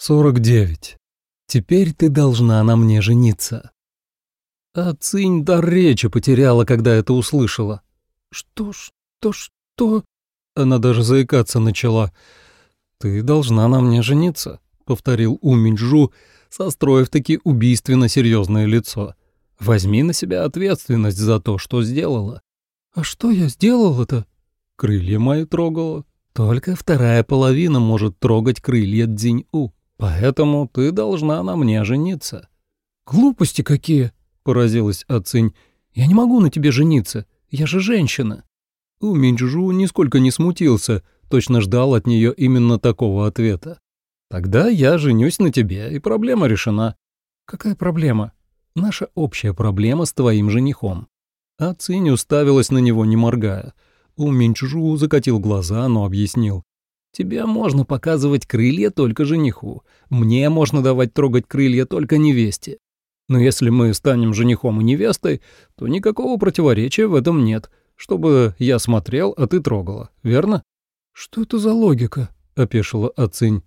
49. Теперь ты должна на мне жениться. А Цинь дар речи потеряла, когда это услышала. Что, что, что? Она даже заикаться начала. Ты должна на мне жениться, повторил У Минджу, состроив таки убийственно серьезное лицо. Возьми на себя ответственность за то, что сделала. А что я сделала-то? Крылья мои трогала. Только вторая половина может трогать крылья Дзинь-У. Поэтому ты должна на мне жениться». «Глупости какие!» — поразилась Ацинь. «Я не могу на тебе жениться, я же женщина». У Минджу нисколько не смутился, точно ждал от нее именно такого ответа. «Тогда я женюсь на тебе, и проблема решена». «Какая проблема?» «Наша общая проблема с твоим женихом». Ацинь уставилась на него, не моргая. У Минчжу закатил глаза, но объяснил. Тебе можно показывать крылья только жениху. Мне можно давать трогать крылья только невесте. Но если мы станем женихом и невестой, то никакого противоречия в этом нет, чтобы я смотрел, а ты трогала, верно?» «Что это за логика?» — опешила Ацинь.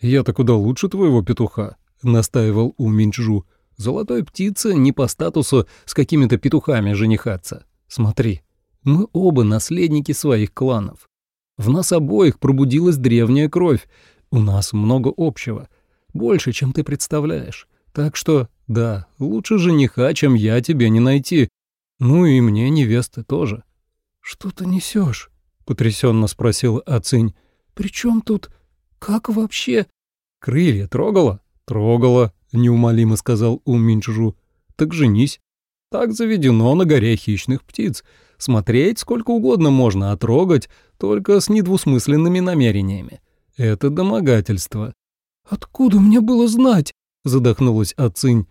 «Я-то куда лучше твоего петуха», — настаивал У Минчжу. «Золотой птице не по статусу с какими-то петухами женихаться. Смотри, мы оба наследники своих кланов. В нас обоих пробудилась древняя кровь. У нас много общего. Больше, чем ты представляешь. Так что, да, лучше жениха, чем я тебе не найти. Ну и мне невесты тоже». «Что ты несешь? потрясенно спросила Ацинь. «При чем тут? Как вообще?» «Крылья трогала?» «Трогала», — неумолимо сказал Ум Минчжу. «Так женись. Так заведено на горе хищных птиц. Смотреть сколько угодно можно, а трогать только с недвусмысленными намерениями. Это домогательство. «Откуда мне было знать?» — задохнулась Ацинь.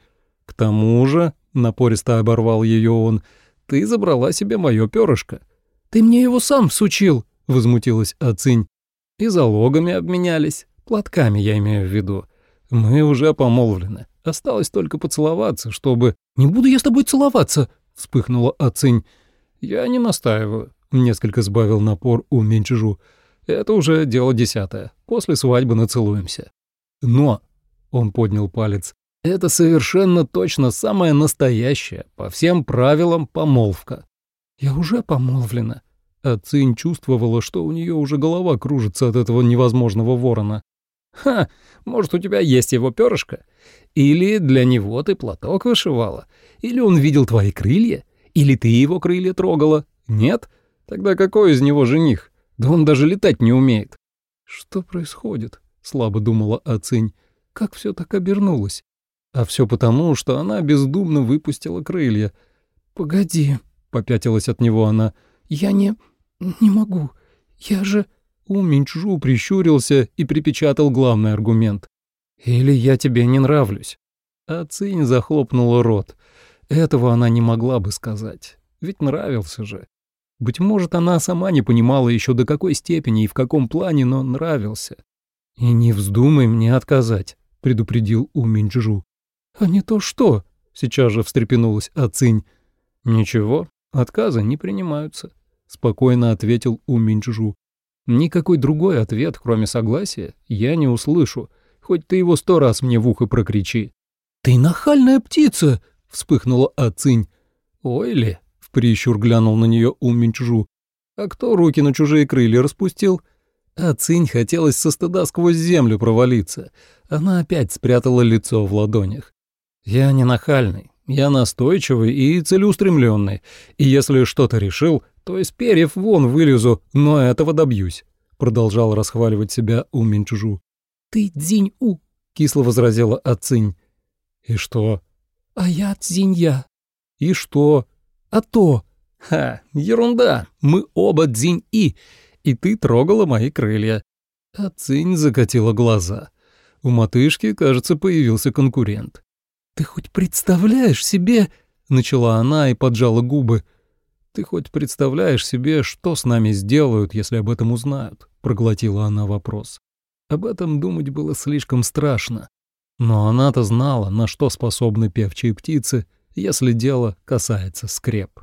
«К тому же», — напористо оборвал ее он, — «ты забрала себе мое перышко». «Ты мне его сам всучил», — возмутилась Ацинь. «И залогами обменялись, платками я имею в виду. Мы уже помолвлены, осталось только поцеловаться, чтобы...» «Не буду я с тобой целоваться», — вспыхнула Ацинь. «Я не настаиваю», — несколько сбавил напор у Менчжу. «Это уже дело десятое. После свадьбы нацелуемся». «Но», — он поднял палец, — «это совершенно точно самая настоящая, по всем правилам, помолвка». «Я уже помолвлена». А Цинь чувствовала, что у нее уже голова кружится от этого невозможного ворона. «Ха, может, у тебя есть его перышко? Или для него ты платок вышивала? Или он видел твои крылья? Или ты его крылья трогала? Нет? Тогда какой из него жених? Да он даже летать не умеет. Что происходит? Слабо думала Ацинь. Как все так обернулось? А все потому, что она бездумно выпустила крылья. «Погоди», — попятилась от него она, — «я не... не могу. Я же...» У Минчжу прищурился и припечатал главный аргумент. «Или я тебе не нравлюсь». А Цинь захлопнула рот. Этого она не могла бы сказать, ведь нравился же. Быть может, она сама не понимала еще до какой степени и в каком плане, но нравился. «И не вздумай мне отказать», — предупредил У Минджу. «А не то что?» — сейчас же встрепенулась Ацинь. «Ничего, отказы не принимаются», — спокойно ответил У Минджу. «Никакой другой ответ, кроме согласия, я не услышу, хоть ты его сто раз мне в ухо прокричи». «Ты нахальная птица!» вспыхнула Ацинь. «Ой ли?» — в прищур глянул на нее Уминчжу. «А кто руки на чужие крылья распустил?» Ацинь хотелось со стыда сквозь землю провалиться. Она опять спрятала лицо в ладонях. «Я не нахальный, я настойчивый и целеустремленный, и если что-то решил, то из перьев вон вылезу, но этого добьюсь», — продолжал расхваливать себя Уминчжу. «Ты дзинь-у», — кисло возразила Ацинь. «И что?» «А я Цзинья». «И что?» «А то». «Ха, ерунда, мы оба Цзинь-И, и ты трогала мои крылья». А Цинь закатила глаза. У матышки, кажется, появился конкурент. «Ты хоть представляешь себе...» — начала она и поджала губы. «Ты хоть представляешь себе, что с нами сделают, если об этом узнают?» — проглотила она вопрос. Об этом думать было слишком страшно. Но она-то знала, на что способны певчие птицы, если дело касается скреп.